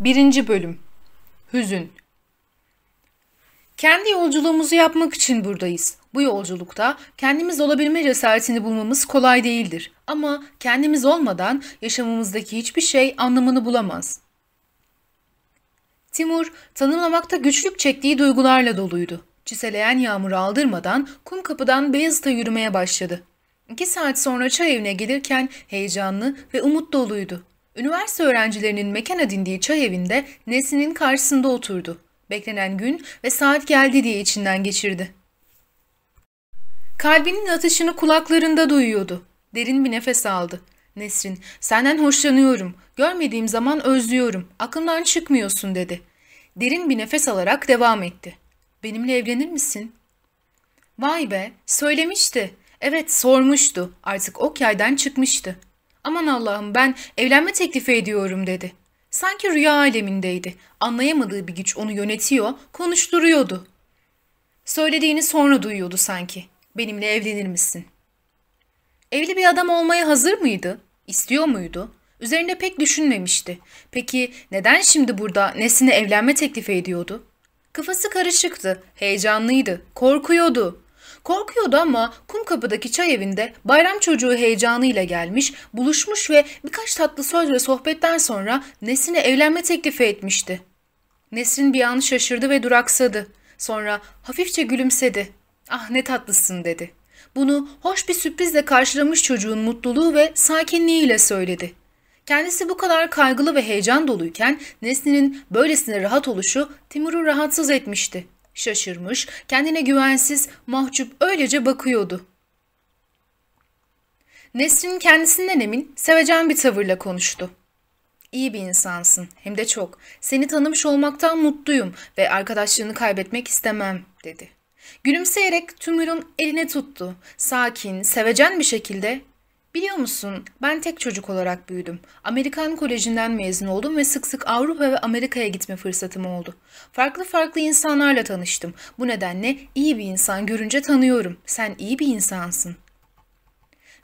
1. Bölüm Hüzün Kendi yolculuğumuzu yapmak için buradayız. Bu yolculukta kendimiz olabilme cesaretini bulmamız kolay değildir. Ama kendimiz olmadan yaşamımızdaki hiçbir şey anlamını bulamaz. Timur, tanımlamakta güçlük çektiği duygularla doluydu. Çiseleyen yağmuru aldırmadan kum kapıdan Beyazıt'a yürümeye başladı. İki saat sonra çay evine gelirken heyecanlı ve umut doluydu. Üniversite öğrencilerinin mekan edindiği çay evinde Nesin'in karşısında oturdu. Beklenen gün ve saat geldi diye içinden geçirdi. Kalbinin atışını kulaklarında duyuyordu. Derin bir nefes aldı. Nesrin, senden hoşlanıyorum. Görmediğim zaman özlüyorum. Aklımdan çıkmıyorsun dedi. Derin bir nefes alarak devam etti. Benimle evlenir misin? Vay be, söylemişti. Evet, sormuştu. Artık ok yaydan çıkmıştı. Aman Allah'ım ben evlenme teklifi ediyorum dedi. Sanki rüya alemindeydi. Anlayamadığı bir güç onu yönetiyor, konuşturuyordu. Söylediğini sonra duyuyordu sanki. Benimle evlenir misin? Evli bir adam olmaya hazır mıydı? İstiyor muydu? Üzerinde pek düşünmemişti. Peki neden şimdi burada Nesin'e evlenme teklifi ediyordu? Kafası karışıktı, heyecanlıydı, korkuyordu. Korkuyordu ama kum kapıdaki çay evinde bayram çocuğu heyecanıyla gelmiş, buluşmuş ve birkaç tatlı söz ve sohbetten sonra Nesrin'e evlenme teklifi etmişti. Nesrin bir an şaşırdı ve duraksadı. Sonra hafifçe gülümsedi. Ah ne tatlısın dedi. Bunu hoş bir sürprizle karşılamış çocuğun mutluluğu ve sakinliğiyle söyledi. Kendisi bu kadar kaygılı ve heyecan doluyken Nesrin'in böylesine rahat oluşu Timur'u rahatsız etmişti. Şaşırmış, kendine güvensiz, mahcup öylece bakıyordu. Nesrin kendisinden emin, sevecen bir tavırla konuştu. İyi bir insansın, hem de çok. Seni tanımış olmaktan mutluyum ve arkadaşlığını kaybetmek istemem, dedi. Gülümseyerek Tümür'ün eline tuttu. Sakin, sevecen bir şekilde Biliyor musun, ben tek çocuk olarak büyüdüm. Amerikan Koleji'nden mezun oldum ve sık sık Avrupa ve Amerika'ya gitme fırsatım oldu. Farklı farklı insanlarla tanıştım. Bu nedenle iyi bir insan görünce tanıyorum. Sen iyi bir insansın.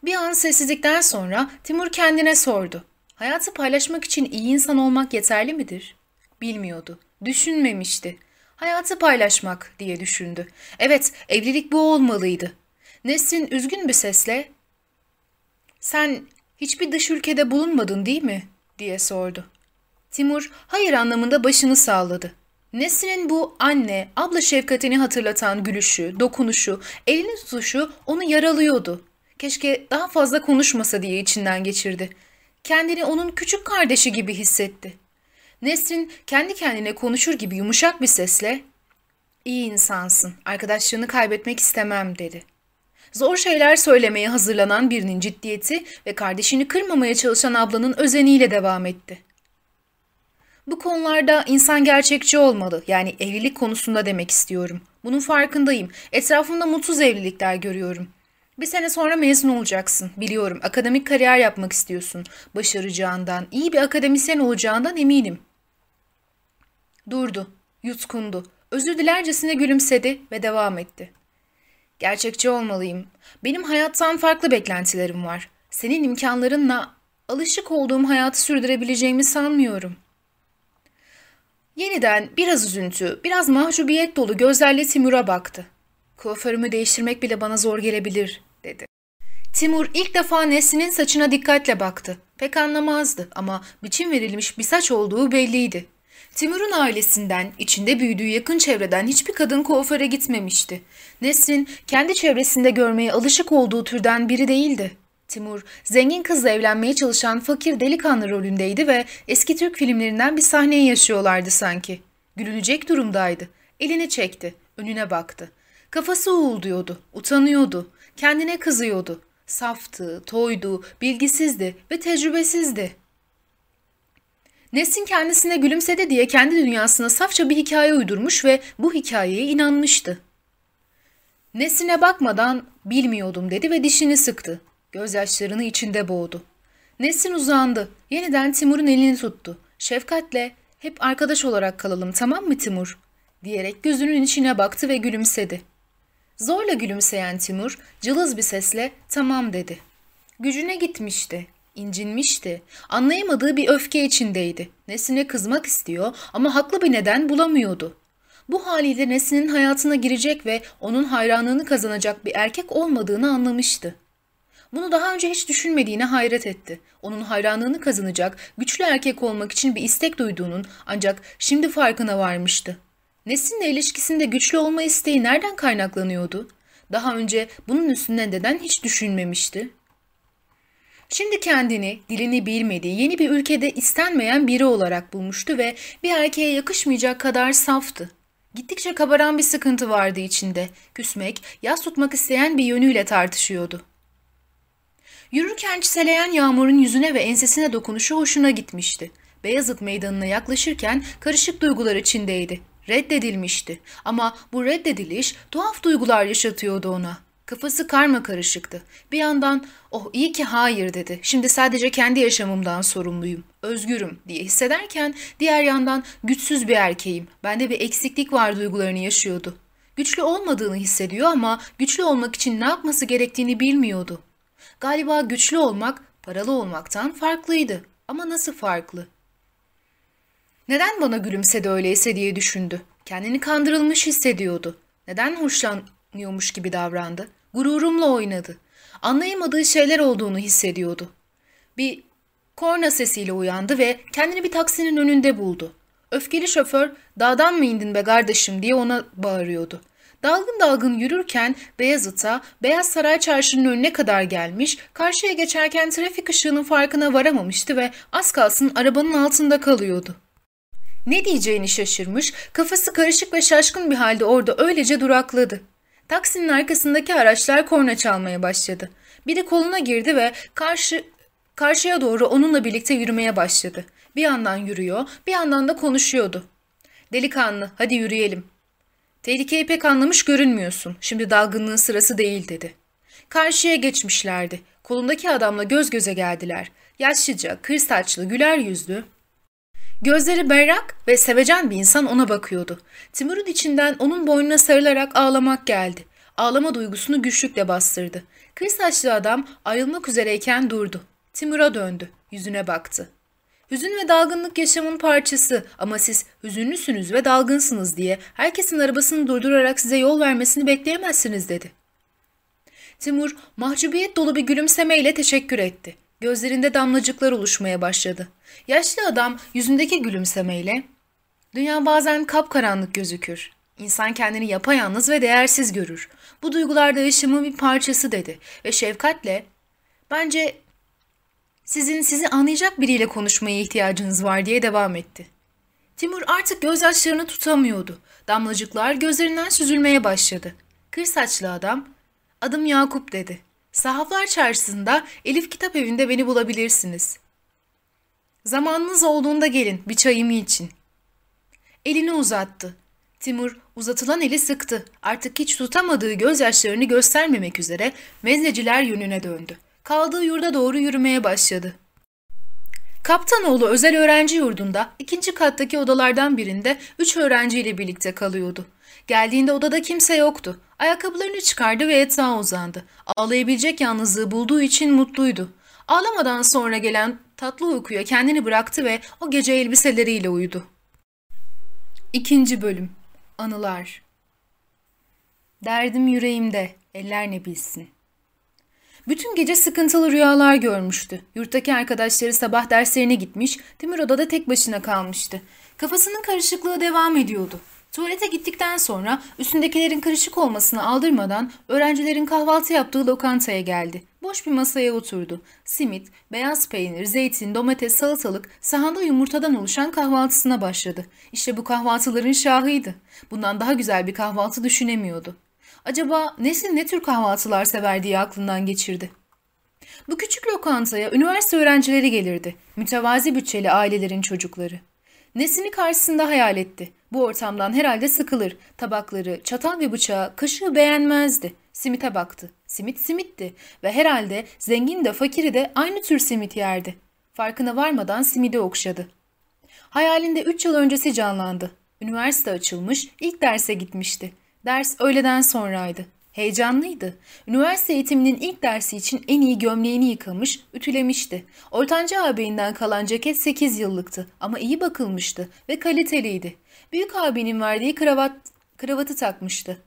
Bir an sessizlikten sonra Timur kendine sordu. Hayatı paylaşmak için iyi insan olmak yeterli midir? Bilmiyordu. Düşünmemişti. Hayatı paylaşmak diye düşündü. Evet, evlilik bu olmalıydı. Nesrin üzgün bir sesle sen hiçbir dış ülkede bulunmadın değil mi? diye sordu. Timur hayır anlamında başını salladı. Nesrin'in bu anne, abla şefkatini hatırlatan gülüşü, dokunuşu, elini tutuşu onu yaralıyordu. Keşke daha fazla konuşmasa diye içinden geçirdi. Kendini onun küçük kardeşi gibi hissetti. Nesrin kendi kendine konuşur gibi yumuşak bir sesle ''İyi insansın, arkadaşlığını kaybetmek istemem.'' dedi. Zor şeyler söylemeye hazırlanan birinin ciddiyeti ve kardeşini kırmamaya çalışan ablanın özeniyle devam etti. Bu konularda insan gerçekçi olmalı. Yani evlilik konusunda demek istiyorum. Bunun farkındayım. Etrafımda mutsuz evlilikler görüyorum. Bir sene sonra mezun olacaksın. Biliyorum akademik kariyer yapmak istiyorsun. Başaracağından, iyi bir akademisyen olacağından eminim. Durdu, yutkundu. Özür dilercesine gülümsedi ve devam etti. Gerçekçi olmalıyım. Benim hayattan farklı beklentilerim var. Senin imkanlarınla alışık olduğum hayatı sürdürebileceğimi sanmıyorum. Yeniden biraz üzüntü, biraz mahcubiyet dolu gözlerle Timur'a baktı. Kuaförümü değiştirmek bile bana zor gelebilir, dedi. Timur ilk defa Nesrin'in saçına dikkatle baktı. Pek anlamazdı ama biçim verilmiş bir saç olduğu belliydi. Timur'un ailesinden, içinde büyüdüğü yakın çevreden hiçbir kadın kuaföre gitmemişti. Nesrin kendi çevresinde görmeye alışık olduğu türden biri değildi. Timur, zengin kızla evlenmeye çalışan fakir delikanlı rolündeydi ve eski Türk filmlerinden bir sahneyi yaşıyorlardı sanki. Gülünecek durumdaydı. Elini çekti, önüne baktı. Kafası uğulduyordu, utanıyordu, kendine kızıyordu. Saftı, toydu, bilgisizdi ve tecrübesizdi. Nesin kendisine gülümsedi diye kendi dünyasına safça bir hikaye uydurmuş ve bu hikayeye inanmıştı. Nesine bakmadan bilmiyordum dedi ve dişini sıktı. Gözyaşlarını içinde boğdu. Nesin uzandı. Yeniden Timur'un elini tuttu. Şefkatle hep arkadaş olarak kalalım tamam mı Timur? diyerek gözünün içine baktı ve gülümsedi. Zorla gülümseyen Timur cılız bir sesle tamam dedi. Gücüne gitmişti. İncinmişti. Anlayamadığı bir öfke içindeydi. Nesine kızmak istiyor ama haklı bir neden bulamıyordu. Bu haliyle Nesin'in hayatına girecek ve onun hayranlığını kazanacak bir erkek olmadığını anlamıştı. Bunu daha önce hiç düşünmediğine hayret etti. Onun hayranlığını kazanacak, güçlü erkek olmak için bir istek duyduğunun ancak şimdi farkına varmıştı. Nesin'le ilişkisinde güçlü olma isteği nereden kaynaklanıyordu? Daha önce bunun üstüne neden hiç düşünmemişti? Şimdi kendini, dilini bilmediği yeni bir ülkede istenmeyen biri olarak bulmuştu ve bir erkeğe yakışmayacak kadar saftı. Gittikçe kabaran bir sıkıntı vardı içinde. Küsmek, yas tutmak isteyen bir yönüyle tartışıyordu. Yürürken çiseleyen yağmurun yüzüne ve ensesine dokunuşu hoşuna gitmişti. Beyazıt meydanına yaklaşırken karışık duygular içindeydi. Reddedilmişti ama bu reddediliş tuhaf duygular yaşatıyordu ona. Kafası karma karışıktı. Bir yandan oh iyi ki hayır dedi. Şimdi sadece kendi yaşamımdan sorumluyum. Özgürüm diye hissederken diğer yandan güçsüz bir erkeğim. Bende bir eksiklik var duygularını yaşıyordu. Güçlü olmadığını hissediyor ama güçlü olmak için ne yapması gerektiğini bilmiyordu. Galiba güçlü olmak paralı olmaktan farklıydı. Ama nasıl farklı? Neden bana gülümsedi öyleyse diye düşündü. Kendini kandırılmış hissediyordu. Neden hoşlanıyormuş gibi davrandı? Gururumla oynadı. Anlayamadığı şeyler olduğunu hissediyordu. Bir korna sesiyle uyandı ve kendini bir taksinin önünde buldu. Öfkeli şoför dağdan mı indin be kardeşim diye ona bağırıyordu. Dalgın dalgın yürürken Beyazıt'a Beyaz Saray Çarşı'nın önüne kadar gelmiş, karşıya geçerken trafik ışığının farkına varamamıştı ve az kalsın arabanın altında kalıyordu. Ne diyeceğini şaşırmış, kafası karışık ve şaşkın bir halde orada öylece durakladı. Taksinin arkasındaki araçlar korna çalmaya başladı. Biri koluna girdi ve karşı karşıya doğru onunla birlikte yürümeye başladı. Bir yandan yürüyor, bir yandan da konuşuyordu. Delikanlı, hadi yürüyelim. Tehlikeyi pek anlamış görünmüyorsun. Şimdi dalgınlığın sırası değil dedi. Karşıya geçmişlerdi. Kolundaki adamla göz göze geldiler. Yaşlıca, kır saçlı, güler yüzlü, Gözleri berrak ve sevecen bir insan ona bakıyordu. Timur'un içinden onun boynuna sarılarak ağlamak geldi. Ağlama duygusunu güçlükle bastırdı. Kır saçlı adam ayrılmak üzereyken durdu. Timur'a döndü. Yüzüne baktı. Hüzün ve dalgınlık yaşamın parçası ama siz hüzünlüsünüz ve dalgınsınız diye herkesin arabasını durdurarak size yol vermesini bekleyemezsiniz dedi. Timur mahcubiyet dolu bir gülümsemeyle teşekkür etti. Gözlerinde damlacıklar oluşmaya başladı. Yaşlı adam yüzündeki gülümsemeyle ''Dünya bazen kapkaranlık gözükür. İnsan kendini yapayalnız ve değersiz görür. Bu duygularda yaşamın bir parçası.'' dedi ve şefkatle ''Bence sizin sizi anlayacak biriyle konuşmaya ihtiyacınız var.'' diye devam etti. Timur artık gözyaşlarını tutamıyordu. Damlacıklar gözlerinden süzülmeye başladı. Kır saçlı adam ''Adım Yakup.'' dedi. Sahaflar Çarşısı'nda Elif Kitap Evi'nde beni bulabilirsiniz. Zamanınız olduğunda gelin bir çayımı için. Elini uzattı. Timur uzatılan eli sıktı. Artık hiç tutamadığı gözyaşlarını göstermemek üzere mezneciler yönüne döndü. Kaldığı yurda doğru yürümeye başladı. Kaptanoğlu özel öğrenci yurdunda ikinci kattaki odalardan birinde üç öğrenciyle birlikte kalıyordu. Geldiğinde odada kimse yoktu. Ayakkabılarını çıkardı ve yatağa uzandı. Ağlayabilecek yalnızlığı bulduğu için mutluydu. Ağlamadan sonra gelen tatlı uykuya kendini bıraktı ve o gece elbiseleriyle uyudu. İkinci bölüm Anılar Derdim yüreğimde, eller ne bilsin. Bütün gece sıkıntılı rüyalar görmüştü. Yurttaki arkadaşları sabah derslerine gitmiş, Timur odada tek başına kalmıştı. Kafasının karışıklığı devam ediyordu. Tuvalete gittikten sonra üstündekilerin karışık olmasını aldırmadan öğrencilerin kahvaltı yaptığı lokantaya geldi. Boş bir masaya oturdu. Simit, beyaz peynir, zeytin, domates, salatalık, sahanda yumurtadan oluşan kahvaltısına başladı. İşte bu kahvaltıların şahıydı. Bundan daha güzel bir kahvaltı düşünemiyordu. Acaba Nesin ne tür kahvaltılar sever diye aklından geçirdi. Bu küçük lokantaya üniversite öğrencileri gelirdi. Mütevazi bütçeli ailelerin çocukları. Nesini karşısında hayal etti. Bu ortamdan herhalde sıkılır. Tabakları, çatal ve bıçağı, kaşığı beğenmezdi. Simite baktı. Simit simitti ve herhalde zengin de fakiri de aynı tür simit yerdi. Farkına varmadan simidi okşadı. Hayalinde üç yıl öncesi canlandı. Üniversite açılmış, ilk derse gitmişti. Ders öğleden sonraydı. Heyecanlıydı. Üniversite eğitiminin ilk dersi için en iyi gömleğini yıkamış, ütülemişti. Ortanca ağabeyinden kalan ceket 8 yıllıktı ama iyi bakılmıştı ve kaliteliydi. Büyük abinin verdiği kravat, kravatı takmıştı.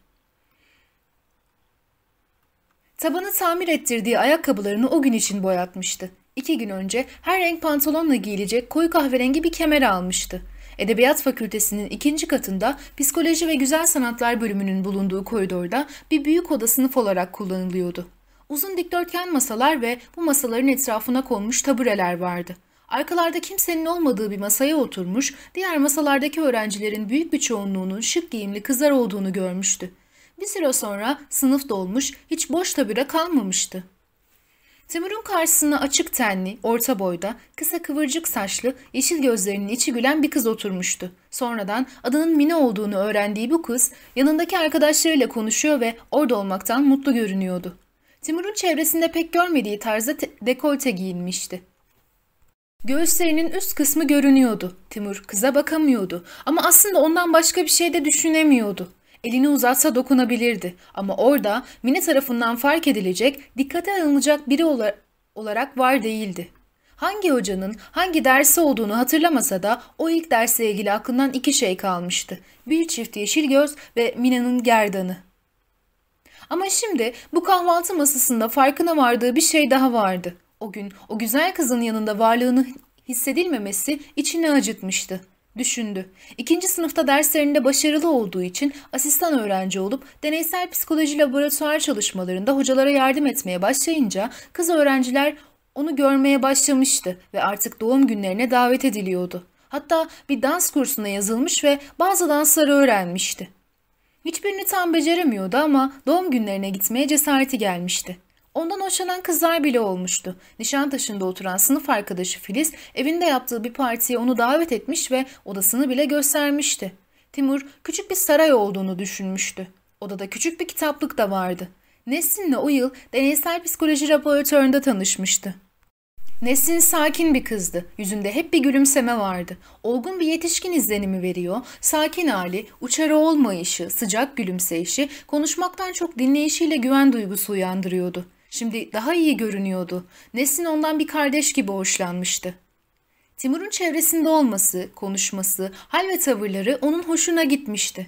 Tabanı tamir ettirdiği ayakkabılarını o gün için boyatmıştı. İki gün önce her renk pantolonla giyilecek koyu kahverengi bir kemer almıştı. Edebiyat Fakültesinin ikinci katında Psikoloji ve Güzel Sanatlar bölümünün bulunduğu koridorda bir büyük oda sınıf olarak kullanılıyordu. Uzun dikdörtgen masalar ve bu masaların etrafına konmuş tabureler vardı. Arkalarda kimsenin olmadığı bir masaya oturmuş, diğer masalardaki öğrencilerin büyük bir çoğunluğunun şık giyimli kızlar olduğunu görmüştü. Bir süre sonra sınıf dolmuş, hiç boş tabure kalmamıştı. Timur'un karşısına açık tenli, orta boyda, kısa kıvırcık saçlı, yeşil gözlerinin içi gülen bir kız oturmuştu. Sonradan adının Mine olduğunu öğrendiği bu kız yanındaki arkadaşlarıyla konuşuyor ve orada olmaktan mutlu görünüyordu. Timur'un çevresinde pek görmediği tarzda dekolte giyinmişti. Göğüslerinin üst kısmı görünüyordu. Timur kıza bakamıyordu ama aslında ondan başka bir şey de düşünemiyordu. Elini uzatsa dokunabilirdi ama orada Mine tarafından fark edilecek, dikkate alınacak biri olarak var değildi. Hangi hocanın hangi dersi olduğunu hatırlamasa da o ilk dersle ilgili aklından iki şey kalmıştı. Bir çift yeşil göz ve Mina'nın gerdanı. Ama şimdi bu kahvaltı masasında farkına vardığı bir şey daha vardı. O gün o güzel kızın yanında varlığını hissedilmemesi içini acıtmıştı. Düşündü. İkinci sınıfta derslerinde başarılı olduğu için asistan öğrenci olup deneysel psikoloji laboratuvar çalışmalarında hocalara yardım etmeye başlayınca kız öğrenciler onu görmeye başlamıştı ve artık doğum günlerine davet ediliyordu. Hatta bir dans kursuna yazılmış ve bazı dansları öğrenmişti. Hiçbirini tam beceremiyordu ama doğum günlerine gitmeye cesareti gelmişti. Ondan hoşlanan kızlar bile olmuştu. Nişantaşı'nda oturan sınıf arkadaşı Filiz evinde yaptığı bir partiye onu davet etmiş ve odasını bile göstermişti. Timur küçük bir saray olduğunu düşünmüştü. Odada küçük bir kitaplık da vardı. Nesrin'le o yıl deneysel psikoloji laboratuvarında tanışmıştı. Nesrin sakin bir kızdı. Yüzünde hep bir gülümseme vardı. Olgun bir yetişkin izlenimi veriyor. Sakin hali, uçarı olmayışı, sıcak gülümseyişi, konuşmaktan çok dinleyişiyle güven duygusu uyandırıyordu. Şimdi daha iyi görünüyordu. Nesin ondan bir kardeş gibi hoşlanmıştı. Timur'un çevresinde olması, konuşması, hal ve tavırları onun hoşuna gitmişti.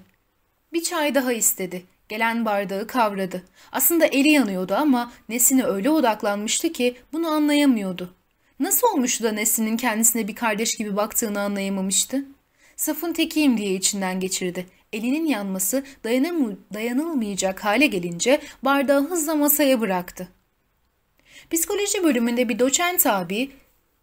Bir çay daha istedi. Gelen bardağı kavradı. Aslında eli yanıyordu ama Nesin'e öyle odaklanmıştı ki bunu anlayamıyordu. Nasıl olmuştu da Nesin'in kendisine bir kardeş gibi baktığını anlayamamıştı? Safın tekiyim diye içinden geçirdi. Elinin yanması dayanılmayacak hale gelince bardağı hızla masaya bıraktı. Psikoloji bölümünde bir doçent abi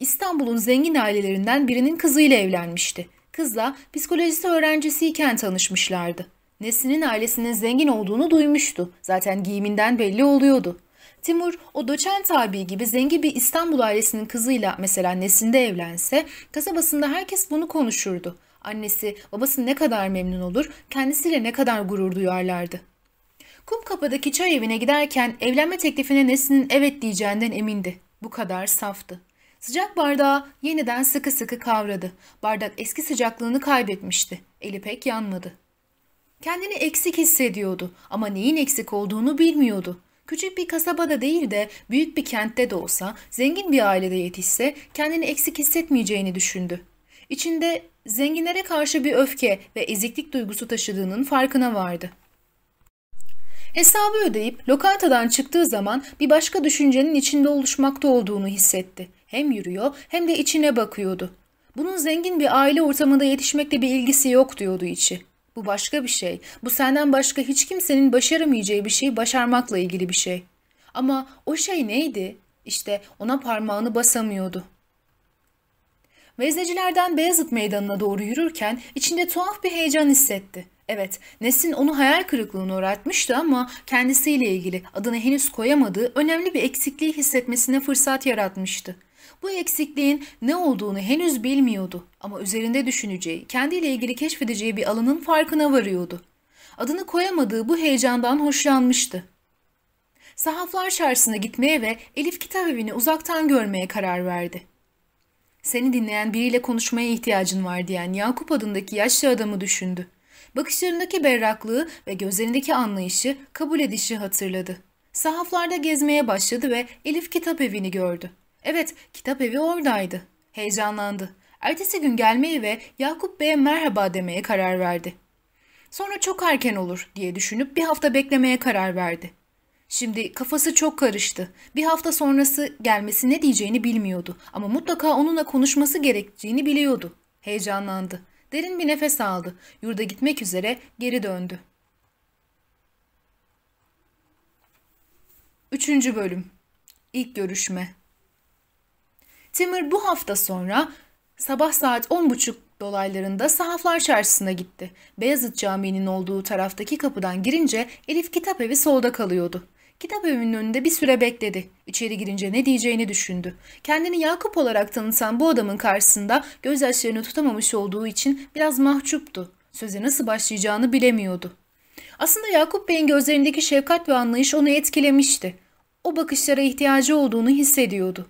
İstanbul'un zengin ailelerinden birinin kızıyla evlenmişti. Kızla psikolojisi öğrencisiyken tanışmışlardı. Nesin'in ailesinin zengin olduğunu duymuştu. Zaten giyiminden belli oluyordu. Timur o doçent abi gibi zengin bir İstanbul ailesinin kızıyla mesela Nesin'de evlense kasabasında herkes bunu konuşurdu. Annesi, babası ne kadar memnun olur, kendisiyle ne kadar gurur duyarlardı. Kumkapı'daki çay evine giderken evlenme teklifine Nesin'in evet diyeceğinden emindi. Bu kadar saftı. Sıcak bardağı yeniden sıkı sıkı kavradı. Bardak eski sıcaklığını kaybetmişti. Eli pek yanmadı. Kendini eksik hissediyordu ama neyin eksik olduğunu bilmiyordu. Küçük bir kasabada değil de büyük bir kentte de olsa, zengin bir ailede yetişse kendini eksik hissetmeyeceğini düşündü. İçinde zenginlere karşı bir öfke ve eziklik duygusu taşıdığının farkına vardı. Hesabı ödeyip lokantadan çıktığı zaman bir başka düşüncenin içinde oluşmakta olduğunu hissetti. Hem yürüyor hem de içine bakıyordu. Bunun zengin bir aile ortamında yetişmekle bir ilgisi yok diyordu içi. Bu başka bir şey. Bu senden başka hiç kimsenin başaramayacağı bir şeyi başarmakla ilgili bir şey. Ama o şey neydi? İşte ona parmağını basamıyordu. Veznecilerden Beyazıt Meydanı'na doğru yürürken içinde tuhaf bir heyecan hissetti. Evet, Nesin onu hayal kırıklığına uğratmıştı ama kendisiyle ilgili adını henüz koyamadığı önemli bir eksikliği hissetmesine fırsat yaratmıştı. Bu eksikliğin ne olduğunu henüz bilmiyordu ama üzerinde düşüneceği, kendiyle ilgili keşfedeceği bir alanın farkına varıyordu. Adını koyamadığı bu heyecandan hoşlanmıştı. Sahaflar çarşısına gitmeye ve Elif kitap evini uzaktan görmeye karar verdi. Seni dinleyen biriyle konuşmaya ihtiyacın var diyen Yakup adındaki yaşlı adamı düşündü. Bakışlarındaki berraklığı ve gözlerindeki anlayışı, kabul edişi hatırladı. Sahaflarda gezmeye başladı ve Elif kitap evini gördü. Evet, kitap evi oradaydı. Heyecanlandı. Ertesi gün gelmeyi ve Yakup Bey'e merhaba demeye karar verdi. Sonra çok erken olur diye düşünüp bir hafta beklemeye karar verdi. Şimdi kafası çok karıştı. Bir hafta sonrası gelmesi ne diyeceğini bilmiyordu ama mutlaka onunla konuşması gerektiğini biliyordu. Heyecanlandı. Derin bir nefes aldı. Yurda gitmek üzere geri döndü. Üçüncü bölüm. İlk görüşme. Timur bu hafta sonra sabah saat on buçuk dolaylarında Sahaflar Çarşısı'na gitti. Beyazıt Camii'nin olduğu taraftaki kapıdan girince Elif kitap evi solda kalıyordu. Kitap evinin önünde bir süre bekledi. İçeri girince ne diyeceğini düşündü. Kendini Yakup olarak tanıtan bu adamın karşısında gözyaşlarını tutamamış olduğu için biraz mahcuptu. Söze nasıl başlayacağını bilemiyordu. Aslında Yakup Bey'in gözlerindeki şefkat ve anlayış onu etkilemişti. O bakışlara ihtiyacı olduğunu hissediyordu.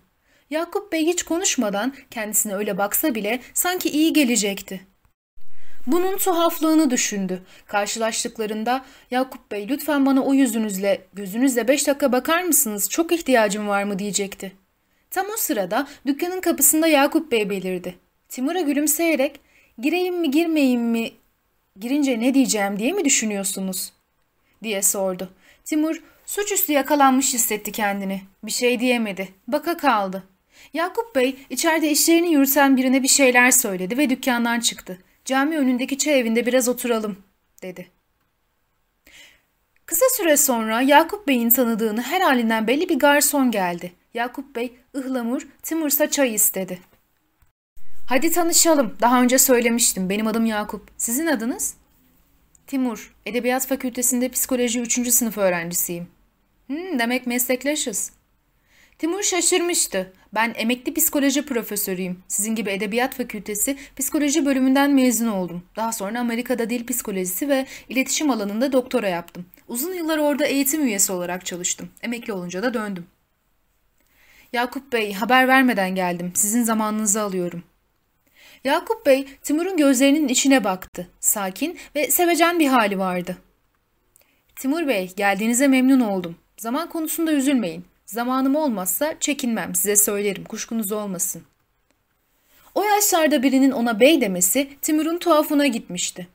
Yakup Bey hiç konuşmadan kendisine öyle baksa bile sanki iyi gelecekti. Bunun tuhaflığını düşündü. Karşılaştıklarında Yakup Bey lütfen bana o yüzünüzle, gözünüzle beş dakika bakar mısınız? Çok ihtiyacım var mı diyecekti. Tam o sırada dükkanın kapısında Yakup Bey belirdi. Timur'a gülümseyerek gireyim mi girmeyeyim mi girince ne diyeceğim diye mi düşünüyorsunuz? diye sordu. Timur suçüstü yakalanmış hissetti kendini. Bir şey diyemedi. Baka kaldı. Yakup Bey içeride işlerini yürüten birine bir şeyler söyledi ve dükkandan çıktı. Cami önündeki çay evinde biraz oturalım, dedi. Kısa süre sonra Yakup Bey'in tanıdığını her halinden belli bir garson geldi. Yakup Bey ıhlamur, Timur'sa çay istedi. Hadi tanışalım. Daha önce söylemiştim. Benim adım Yakup. Sizin adınız? Timur. Edebiyat Fakültesinde psikoloji 3. sınıf öğrencisiyim. Hmm, demek meslekleşiz. Timur şaşırmıştı. Ben emekli psikoloji profesörüyüm. Sizin gibi Edebiyat Fakültesi psikoloji bölümünden mezun oldum. Daha sonra Amerika'da dil psikolojisi ve iletişim alanında doktora yaptım. Uzun yıllar orada eğitim üyesi olarak çalıştım. Emekli olunca da döndüm. Yakup Bey, haber vermeden geldim. Sizin zamanınızı alıyorum. Yakup Bey, Timur'un gözlerinin içine baktı. Sakin ve sevecen bir hali vardı. Timur Bey, geldiğinize memnun oldum. Zaman konusunda üzülmeyin. Zamanım olmazsa çekinmem size söylerim kuşkunuz olmasın. O yaşlarda birinin ona bey demesi Timur'un tuhafına gitmişti.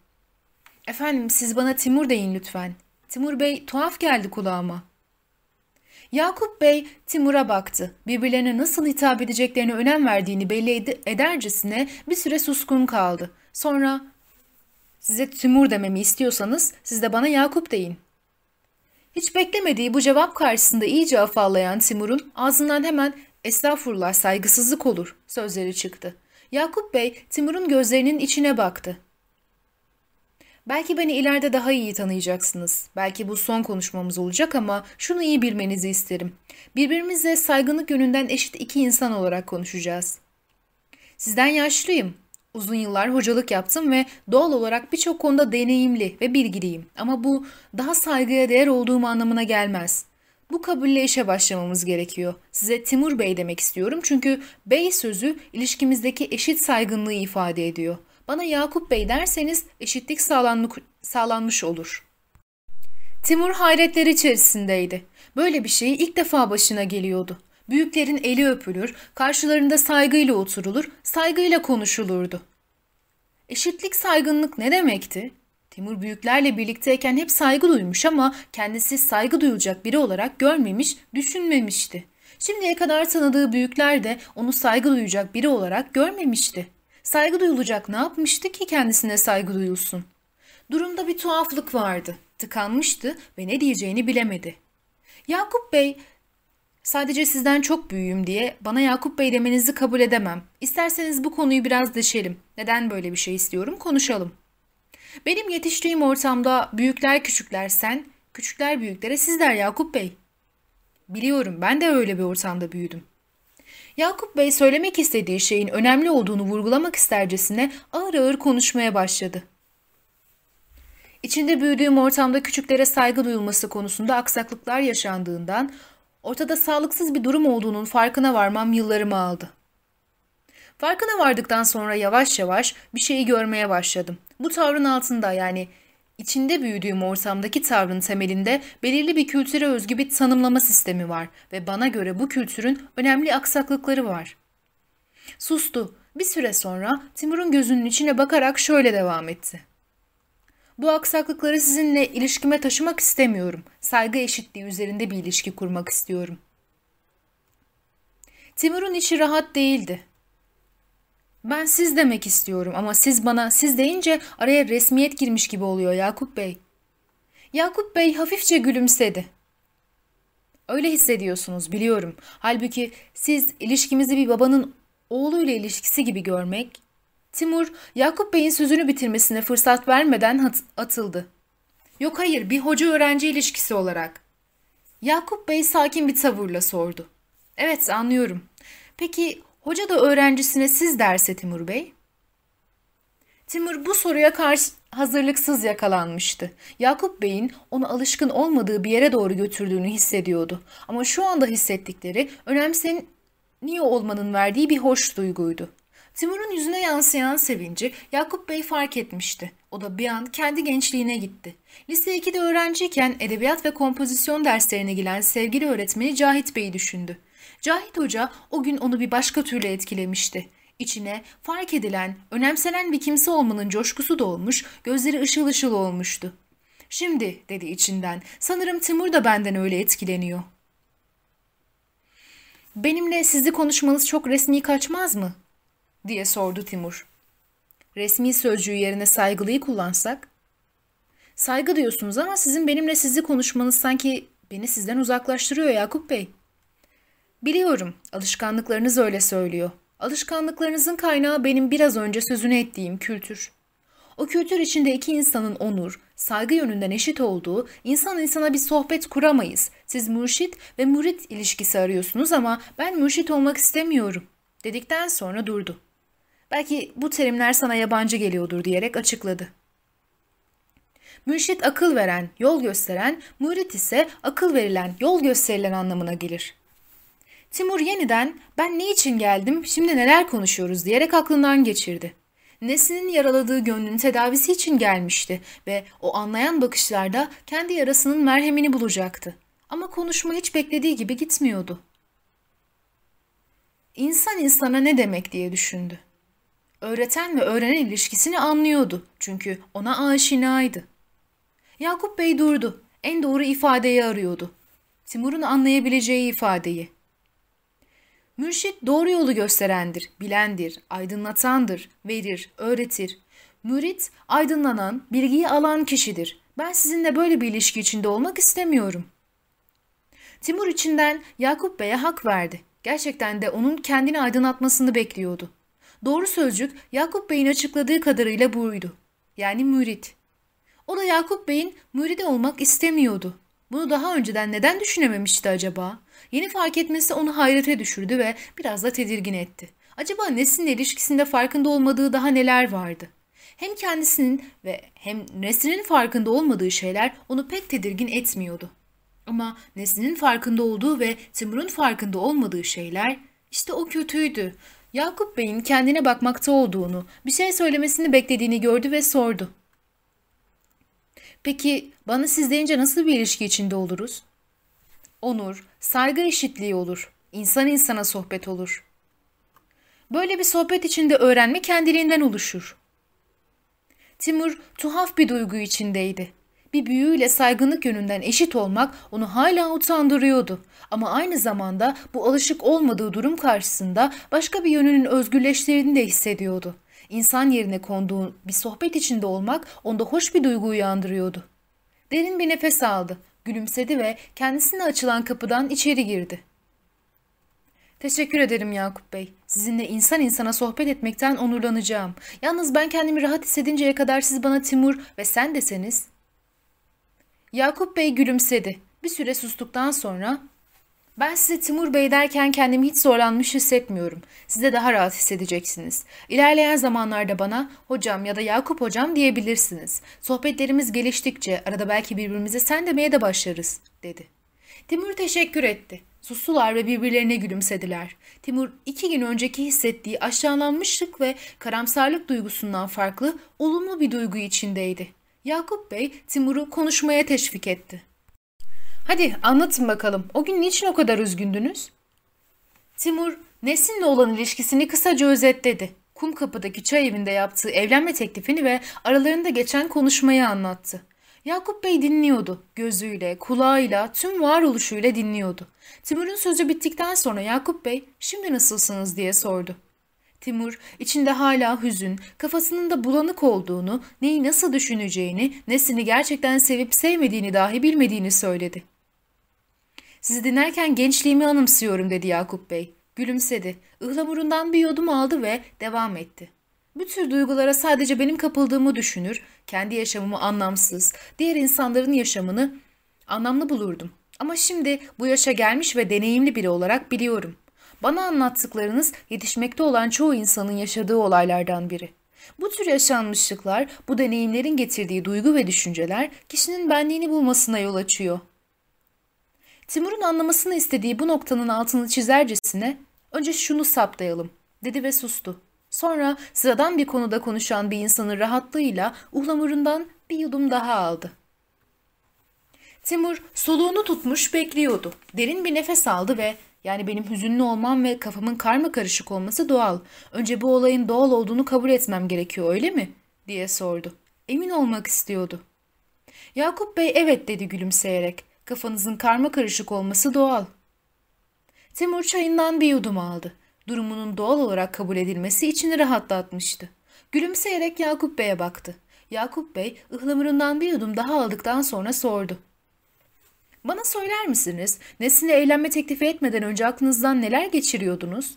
Efendim siz bana Timur deyin lütfen. Timur Bey tuhaf geldi kulağıma. Yakup Bey Timur'a baktı. Birbirlerine nasıl hitap edeceklerine önem verdiğini belli ed- edercesine bir süre suskun kaldı. Sonra size Timur dememi istiyorsanız siz de bana Yakup deyin hiç beklemediği bu cevap karşısında iyice afallayan Timur'un ağzından hemen estağfurullah saygısızlık olur sözleri çıktı. Yakup Bey Timur'un gözlerinin içine baktı. Belki beni ileride daha iyi tanıyacaksınız. Belki bu son konuşmamız olacak ama şunu iyi bilmenizi isterim. Birbirimizle saygınlık yönünden eşit iki insan olarak konuşacağız. Sizden yaşlıyım. Uzun yıllar hocalık yaptım ve doğal olarak birçok konuda deneyimli ve bilgiliyim. Ama bu daha saygıya değer olduğum anlamına gelmez. Bu kabulle işe başlamamız gerekiyor. Size Timur Bey demek istiyorum çünkü bey sözü ilişkimizdeki eşit saygınlığı ifade ediyor. Bana Yakup Bey derseniz eşitlik sağlanmış olur. Timur hayretler içerisindeydi. Böyle bir şey ilk defa başına geliyordu. Büyüklerin eli öpülür, karşılarında saygıyla oturulur, saygıyla konuşulurdu. Eşitlik saygınlık ne demekti? Timur büyüklerle birlikteyken hep saygı duymuş ama kendisi saygı duyulacak biri olarak görmemiş, düşünmemişti. Şimdiye kadar tanıdığı büyükler de onu saygı duyacak biri olarak görmemişti. Saygı duyulacak ne yapmıştı ki kendisine saygı duyulsun? Durumda bir tuhaflık vardı. Tıkanmıştı ve ne diyeceğini bilemedi. Yakup Bey Sadece sizden çok büyüğüm diye bana Yakup Bey demenizi kabul edemem. İsterseniz bu konuyu biraz deşelim. Neden böyle bir şey istiyorum konuşalım. Benim yetiştiğim ortamda büyükler küçükler sen, küçükler büyüklere sizler Yakup Bey. Biliyorum ben de öyle bir ortamda büyüdüm. Yakup Bey söylemek istediği şeyin önemli olduğunu vurgulamak istercesine ağır ağır konuşmaya başladı. İçinde büyüdüğüm ortamda küçüklere saygı duyulması konusunda aksaklıklar yaşandığından Ortada sağlıksız bir durum olduğunun farkına varmam yıllarımı aldı. Farkına vardıktan sonra yavaş yavaş bir şeyi görmeye başladım. Bu tavrın altında yani içinde büyüdüğüm ortamdaki tavrın temelinde belirli bir kültüre özgü bir tanımlama sistemi var ve bana göre bu kültürün önemli aksaklıkları var. Sustu. Bir süre sonra Timur'un gözünün içine bakarak şöyle devam etti. Bu aksaklıkları sizinle ilişkime taşımak istemiyorum. Saygı eşitliği üzerinde bir ilişki kurmak istiyorum. Timur'un içi rahat değildi. Ben siz demek istiyorum ama siz bana siz deyince araya resmiyet girmiş gibi oluyor Yakup Bey. Yakup Bey hafifçe gülümsedi. Öyle hissediyorsunuz biliyorum. Halbuki siz ilişkimizi bir babanın oğluyla ilişkisi gibi görmek. Timur, Yakup Bey'in sözünü bitirmesine fırsat vermeden atıldı. Yok hayır, bir hoca öğrenci ilişkisi olarak. Yakup Bey sakin bir tavırla sordu. Evet, anlıyorum. Peki hoca da öğrencisine siz derse Timur Bey? Timur bu soruya karşı hazırlıksız yakalanmıştı. Yakup Bey'in onu alışkın olmadığı bir yere doğru götürdüğünü hissediyordu. Ama şu anda hissettikleri önemsen niye olmanın verdiği bir hoş duyguydu. Timur'un yüzüne yansıyan sevinci Yakup Bey fark etmişti. O da bir an kendi gençliğine gitti. Lise 2'de öğrenciyken edebiyat ve kompozisyon derslerine giren sevgili öğretmeni Cahit Bey'i düşündü. Cahit Hoca o gün onu bir başka türlü etkilemişti. İçine fark edilen, önemsenen bir kimse olmanın coşkusu doğmuş, gözleri ışıl ışıl olmuştu. Şimdi dedi içinden, sanırım Timur da benden öyle etkileniyor. Benimle sizi konuşmanız çok resmi kaçmaz mı? Diye sordu Timur. Resmi sözcüğü yerine saygılıyı kullansak? Saygı diyorsunuz ama sizin benimle sizi konuşmanız sanki beni sizden uzaklaştırıyor Yakup Bey. Biliyorum, alışkanlıklarınız öyle söylüyor. Alışkanlıklarınızın kaynağı benim biraz önce sözünü ettiğim kültür. O kültür içinde iki insanın onur, saygı yönünden eşit olduğu, insan insana bir sohbet kuramayız. Siz mürşit ve mürit ilişkisi arıyorsunuz ama ben mürşit olmak istemiyorum. Dedikten sonra durdu. Belki bu terimler sana yabancı geliyordur diyerek açıkladı. Mürşit akıl veren, yol gösteren, mürit ise akıl verilen, yol gösterilen anlamına gelir. Timur yeniden ben ne için geldim, şimdi neler konuşuyoruz diyerek aklından geçirdi. Nesinin yaraladığı gönlün tedavisi için gelmişti ve o anlayan bakışlarda kendi yarasının merhemini bulacaktı. Ama konuşma hiç beklediği gibi gitmiyordu. İnsan insana ne demek diye düşündü. Öğreten ve öğrenen ilişkisini anlıyordu çünkü ona aşinaydı. Yakup Bey durdu. En doğru ifadeyi arıyordu. Timur'un anlayabileceği ifadeyi. Mürşit doğru yolu gösterendir, bilendir, aydınlatandır, verir, öğretir. Mürit aydınlanan, bilgiyi alan kişidir. Ben sizinle böyle bir ilişki içinde olmak istemiyorum. Timur içinden Yakup Bey'e hak verdi. Gerçekten de onun kendini aydınlatmasını bekliyordu. Doğru sözcük Yakup Bey'in açıkladığı kadarıyla buydu. Yani mürit. O da Yakup Bey'in müridi olmak istemiyordu. Bunu daha önceden neden düşünememişti acaba? Yeni fark etmesi onu hayrete düşürdü ve biraz da tedirgin etti. Acaba Nesin'le ilişkisinde farkında olmadığı daha neler vardı? Hem kendisinin ve hem Nesin'in farkında olmadığı şeyler onu pek tedirgin etmiyordu. Ama Nesin'in farkında olduğu ve Timur'un farkında olmadığı şeyler işte o kötüydü. Yakup Bey'in kendine bakmakta olduğunu, bir şey söylemesini beklediğini gördü ve sordu. Peki bana siz deyince nasıl bir ilişki içinde oluruz? Onur, saygı eşitliği olur. İnsan insana sohbet olur. Böyle bir sohbet içinde öğrenme kendiliğinden oluşur. Timur tuhaf bir duygu içindeydi. Bir büyüyle saygınlık yönünden eşit olmak onu hala utandırıyordu. Ama aynı zamanda bu alışık olmadığı durum karşısında başka bir yönünün özgürleştiğini de hissediyordu. İnsan yerine konduğu bir sohbet içinde olmak onda hoş bir duygu uyandırıyordu. Derin bir nefes aldı, gülümsedi ve kendisine açılan kapıdan içeri girdi. Teşekkür ederim Yakup Bey. Sizinle insan insana sohbet etmekten onurlanacağım. Yalnız ben kendimi rahat hissedinceye kadar siz bana Timur ve sen deseniz. Yakup Bey gülümsedi. Bir süre sustuktan sonra ben size Timur Bey derken kendimi hiç zorlanmış hissetmiyorum. Size daha rahat hissedeceksiniz. İlerleyen zamanlarda bana hocam ya da Yakup hocam diyebilirsiniz. Sohbetlerimiz geliştikçe arada belki birbirimize sen demeye de başlarız, dedi. Timur teşekkür etti. Sustular ve birbirlerine gülümsediler. Timur iki gün önceki hissettiği aşağılanmışlık ve karamsarlık duygusundan farklı olumlu bir duygu içindeydi. Yakup Bey Timur'u konuşmaya teşvik etti. Hadi anlatın bakalım o gün niçin o kadar üzgündünüz? Timur Nesin'le olan ilişkisini kısaca özetledi. Kumkapı'daki çay evinde yaptığı evlenme teklifini ve aralarında geçen konuşmayı anlattı. Yakup Bey dinliyordu. Gözüyle, kulağıyla, tüm varoluşuyla dinliyordu. Timur'un sözü bittikten sonra Yakup Bey, şimdi nasılsınız diye sordu. Timur, içinde hala hüzün, kafasının da bulanık olduğunu, neyi nasıl düşüneceğini, nesini gerçekten sevip sevmediğini dahi bilmediğini söyledi. Sizi dinlerken gençliğimi anımsıyorum dedi Yakup Bey. Gülümsedi. Ihlamurundan bir yudum aldı ve devam etti. Bu tür duygulara sadece benim kapıldığımı düşünür, kendi yaşamımı anlamsız, diğer insanların yaşamını anlamlı bulurdum. Ama şimdi bu yaşa gelmiş ve deneyimli biri olarak biliyorum. Bana anlattıklarınız yetişmekte olan çoğu insanın yaşadığı olaylardan biri. Bu tür yaşanmışlıklar, bu deneyimlerin getirdiği duygu ve düşünceler kişinin benliğini bulmasına yol açıyor. Timur'un anlamasını istediği bu noktanın altını çizercesine önce şunu saptayalım dedi ve sustu. Sonra sıradan bir konuda konuşan bir insanın rahatlığıyla uhlamurundan bir yudum daha aldı. Timur soluğunu tutmuş bekliyordu. Derin bir nefes aldı ve yani benim hüzünlü olmam ve kafamın karma karışık olması doğal. Önce bu olayın doğal olduğunu kabul etmem gerekiyor öyle mi? diye sordu. Emin olmak istiyordu. Yakup Bey evet dedi gülümseyerek. Kafanızın karma karışık olması doğal. Timur çayından bir yudum aldı. Durumunun doğal olarak kabul edilmesi içini rahatlatmıştı. Gülümseyerek Yakup Bey'e baktı. Yakup Bey ıhlamurundan bir yudum daha aldıktan sonra sordu. Bana söyler misiniz, Nesin'le evlenme teklifi etmeden önce aklınızdan neler geçiriyordunuz?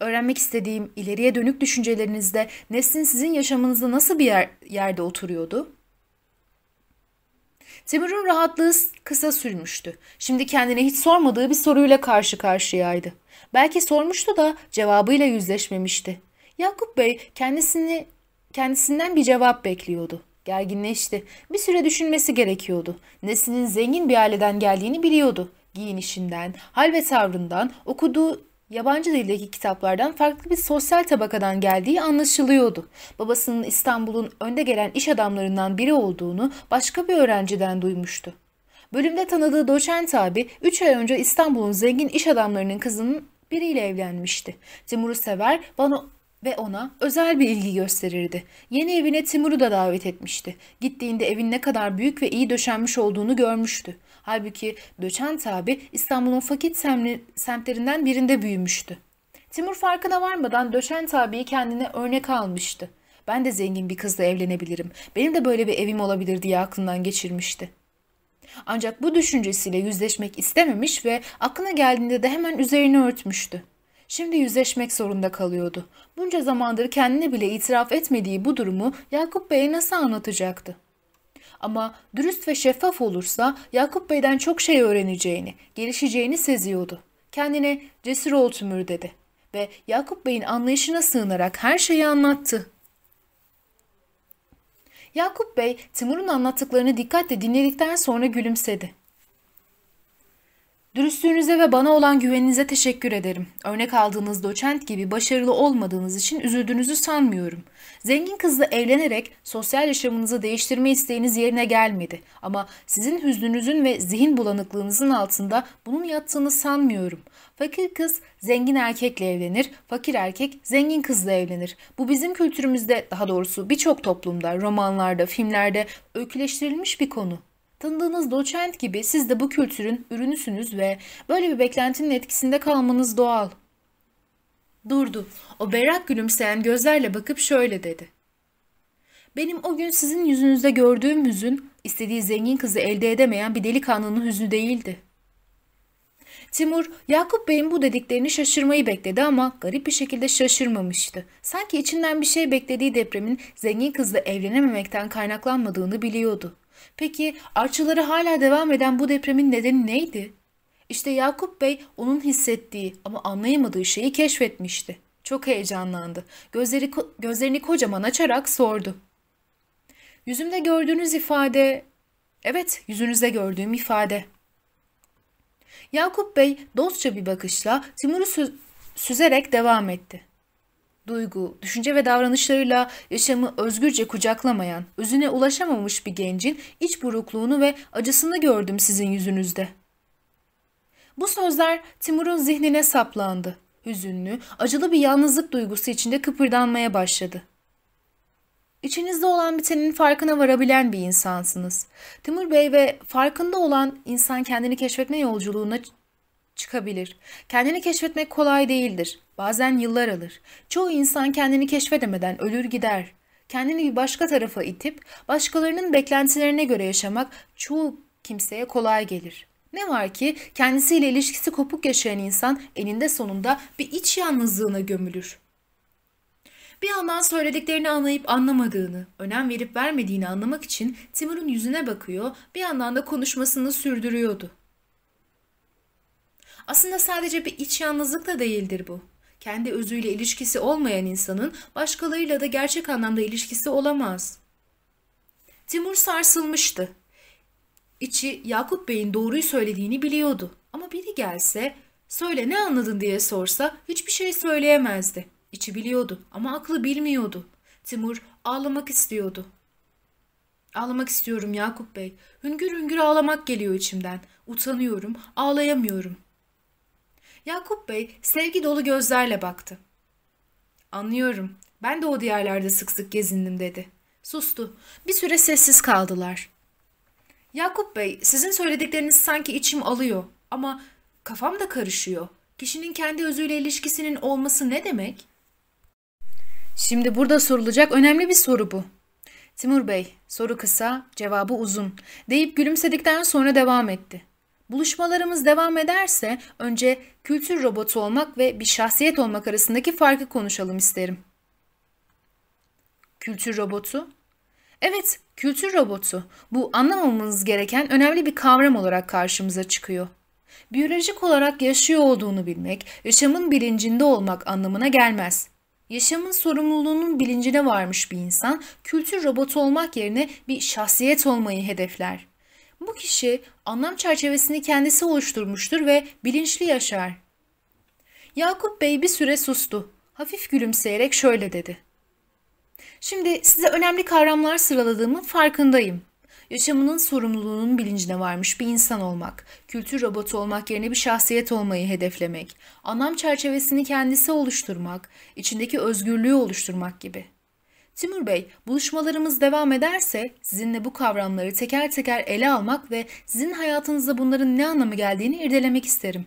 Öğrenmek istediğim ileriye dönük düşüncelerinizde Nesin sizin yaşamınızda nasıl bir yer, yerde oturuyordu? Timur'un rahatlığı kısa sürmüştü. Şimdi kendine hiç sormadığı bir soruyla karşı karşıyaydı. Belki sormuştu da cevabıyla yüzleşmemişti. Yakup Bey kendisini kendisinden bir cevap bekliyordu. Gerginleşti. Bir süre düşünmesi gerekiyordu. Nesin'in zengin bir aileden geldiğini biliyordu. Giyinişinden, hal ve tavrından, okuduğu yabancı dildeki kitaplardan farklı bir sosyal tabakadan geldiği anlaşılıyordu. Babasının İstanbul'un önde gelen iş adamlarından biri olduğunu başka bir öğrenciden duymuştu. Bölümde tanıdığı doçent abi 3 ay önce İstanbul'un zengin iş adamlarının kızının biriyle evlenmişti. Timur'u sever, bana ve ona özel bir ilgi gösterirdi. Yeni evine Timur'u da davet etmişti. Gittiğinde evin ne kadar büyük ve iyi döşenmiş olduğunu görmüştü. Halbuki Döçent abi İstanbul'un fakir semtlerinden birinde büyümüştü. Timur farkına varmadan Döşent abiyi kendine örnek almıştı. Ben de zengin bir kızla evlenebilirim. Benim de böyle bir evim olabilir diye aklından geçirmişti. Ancak bu düşüncesiyle yüzleşmek istememiş ve aklına geldiğinde de hemen üzerini örtmüştü. Şimdi yüzleşmek zorunda kalıyordu. Bunca zamandır kendine bile itiraf etmediği bu durumu Yakup Bey'e nasıl anlatacaktı? Ama dürüst ve şeffaf olursa Yakup Bey'den çok şey öğreneceğini, gelişeceğini seziyordu. Kendine cesur ol tümür dedi ve Yakup Bey'in anlayışına sığınarak her şeyi anlattı. Yakup Bey Timur'un anlattıklarını dikkatle dinledikten sonra gülümsedi. Dürüstlüğünüze ve bana olan güveninize teşekkür ederim. Örnek aldığınız doçent gibi başarılı olmadığınız için üzüldüğünüzü sanmıyorum. Zengin kızla evlenerek sosyal yaşamınızı değiştirme isteğiniz yerine gelmedi. Ama sizin hüznünüzün ve zihin bulanıklığınızın altında bunun yattığını sanmıyorum. Fakir kız zengin erkekle evlenir, fakir erkek zengin kızla evlenir. Bu bizim kültürümüzde daha doğrusu birçok toplumda, romanlarda, filmlerde öyküleştirilmiş bir konu. Tanıdığınız doçent gibi siz de bu kültürün ürünüsünüz ve böyle bir beklentinin etkisinde kalmanız doğal. Durdu. O berrak gülümseyen gözlerle bakıp şöyle dedi. Benim o gün sizin yüzünüzde gördüğüm hüzün, istediği zengin kızı elde edemeyen bir delikanlının hüznü değildi. Timur, Yakup Bey'in bu dediklerini şaşırmayı bekledi ama garip bir şekilde şaşırmamıştı. Sanki içinden bir şey beklediği depremin zengin kızla evlenememekten kaynaklanmadığını biliyordu. Peki artçıları hala devam eden bu depremin nedeni neydi? İşte Yakup Bey onun hissettiği ama anlayamadığı şeyi keşfetmişti. Çok heyecanlandı. Gözleri, gözlerini kocaman açarak sordu. Yüzümde gördüğünüz ifade... Evet, yüzünüzde gördüğüm ifade. Yakup Bey dostça bir bakışla Timur'u sü- süzerek devam etti. Duygu, düşünce ve davranışlarıyla yaşamı özgürce kucaklamayan, özüne ulaşamamış bir gencin iç burukluğunu ve acısını gördüm sizin yüzünüzde. Bu sözler Timur'un zihnine saplandı. Hüzünlü, acılı bir yalnızlık duygusu içinde kıpırdanmaya başladı. İçinizde olan bitenin farkına varabilen bir insansınız. Timur Bey ve farkında olan insan kendini keşfetme yolculuğuna çıkabilir. Kendini keşfetmek kolay değildir. Bazen yıllar alır. Çoğu insan kendini keşfedemeden ölür gider. Kendini bir başka tarafa itip başkalarının beklentilerine göre yaşamak çoğu kimseye kolay gelir. Ne var ki kendisiyle ilişkisi kopuk yaşayan insan eninde sonunda bir iç yalnızlığına gömülür. Bir yandan söylediklerini anlayıp anlamadığını, önem verip vermediğini anlamak için Timur'un yüzüne bakıyor, bir yandan da konuşmasını sürdürüyordu. Aslında sadece bir iç yalnızlık da değildir bu. Kendi özüyle ilişkisi olmayan insanın başkalarıyla da gerçek anlamda ilişkisi olamaz. Timur sarsılmıştı. İçi Yakup Bey'in doğruyu söylediğini biliyordu. Ama biri gelse, söyle ne anladın diye sorsa hiçbir şey söyleyemezdi. İçi biliyordu ama aklı bilmiyordu. Timur ağlamak istiyordu. Ağlamak istiyorum Yakup Bey. Hüngür hüngür ağlamak geliyor içimden. Utanıyorum, ağlayamıyorum. Yakup Bey sevgi dolu gözlerle baktı. Anlıyorum. Ben de o diyarlarda sık sık gezindim dedi. Sustu. Bir süre sessiz kaldılar. Yakup Bey, sizin söyledikleriniz sanki içim alıyor ama kafam da karışıyor. Kişinin kendi özüyle ilişkisinin olması ne demek? Şimdi burada sorulacak önemli bir soru bu. Timur Bey, soru kısa, cevabı uzun deyip gülümsedikten sonra devam etti. Buluşmalarımız devam ederse önce kültür robotu olmak ve bir şahsiyet olmak arasındaki farkı konuşalım isterim. Kültür robotu? Evet, kültür robotu. Bu anlamamamız gereken önemli bir kavram olarak karşımıza çıkıyor. Biyolojik olarak yaşıyor olduğunu bilmek, yaşamın bilincinde olmak anlamına gelmez. Yaşamın sorumluluğunun bilincine varmış bir insan, kültür robotu olmak yerine bir şahsiyet olmayı hedefler. Bu kişi anlam çerçevesini kendisi oluşturmuştur ve bilinçli yaşar. Yakup Bey bir süre sustu. Hafif gülümseyerek şöyle dedi. Şimdi size önemli kavramlar sıraladığımın farkındayım. Yaşamının sorumluluğunun bilincine varmış bir insan olmak, kültür robotu olmak yerine bir şahsiyet olmayı hedeflemek, anlam çerçevesini kendisi oluşturmak, içindeki özgürlüğü oluşturmak gibi. Timur Bey, buluşmalarımız devam ederse sizinle bu kavramları teker teker ele almak ve sizin hayatınızda bunların ne anlamı geldiğini irdelemek isterim.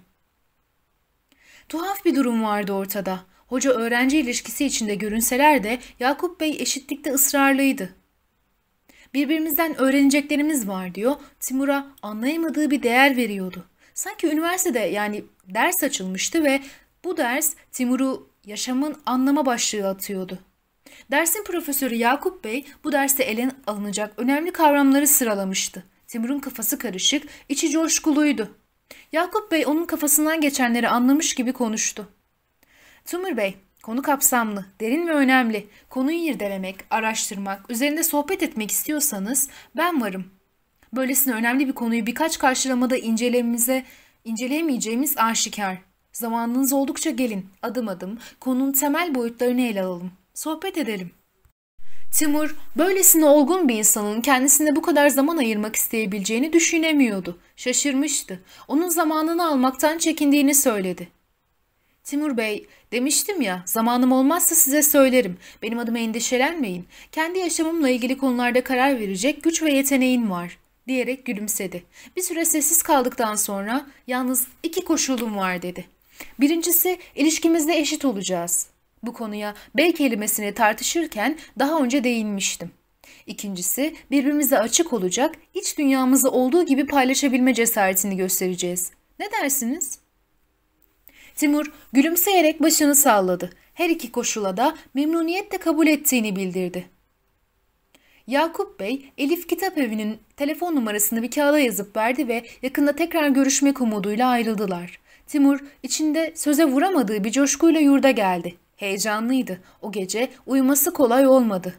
Tuhaf bir durum vardı ortada. Hoca öğrenci ilişkisi içinde görünseler de Yakup Bey eşitlikte ısrarlıydı. Birbirimizden öğreneceklerimiz var diyor. Timur'a anlayamadığı bir değer veriyordu. Sanki üniversitede yani ders açılmıştı ve bu ders Timur'u yaşamın anlama başlığı atıyordu. Dersin profesörü Yakup Bey bu derste ele alınacak önemli kavramları sıralamıştı. Timur'un kafası karışık, içi coşkuluydu. Yakup Bey onun kafasından geçenleri anlamış gibi konuştu. Timur Bey, konu kapsamlı, derin ve önemli. Konuyu irdelemek, araştırmak, üzerinde sohbet etmek istiyorsanız ben varım. Böylesine önemli bir konuyu birkaç karşılamada incelememize, inceleyemeyeceğimiz aşikar. Zamanınız oldukça gelin, adım adım konunun temel boyutlarını ele alalım. Sohbet edelim. Timur, böylesine olgun bir insanın kendisine bu kadar zaman ayırmak isteyebileceğini düşünemiyordu. Şaşırmıştı. Onun zamanını almaktan çekindiğini söyledi. Timur Bey, demiştim ya, zamanım olmazsa size söylerim. Benim adıma endişelenmeyin. Kendi yaşamımla ilgili konularda karar verecek güç ve yeteneğin var diyerek gülümsedi. Bir süre sessiz kaldıktan sonra yalnız iki koşulum var dedi. Birincisi ilişkimizde eşit olacağız. Bu konuya bey kelimesini tartışırken daha önce değinmiştim. İkincisi birbirimize açık olacak, iç dünyamızı olduğu gibi paylaşabilme cesaretini göstereceğiz. Ne dersiniz? Timur gülümseyerek başını salladı. Her iki koşula da memnuniyetle kabul ettiğini bildirdi. Yakup Bey, Elif Kitap Evi'nin telefon numarasını bir kağıda yazıp verdi ve yakında tekrar görüşmek umuduyla ayrıldılar. Timur içinde söze vuramadığı bir coşkuyla yurda geldi. Heyecanlıydı. O gece uyuması kolay olmadı.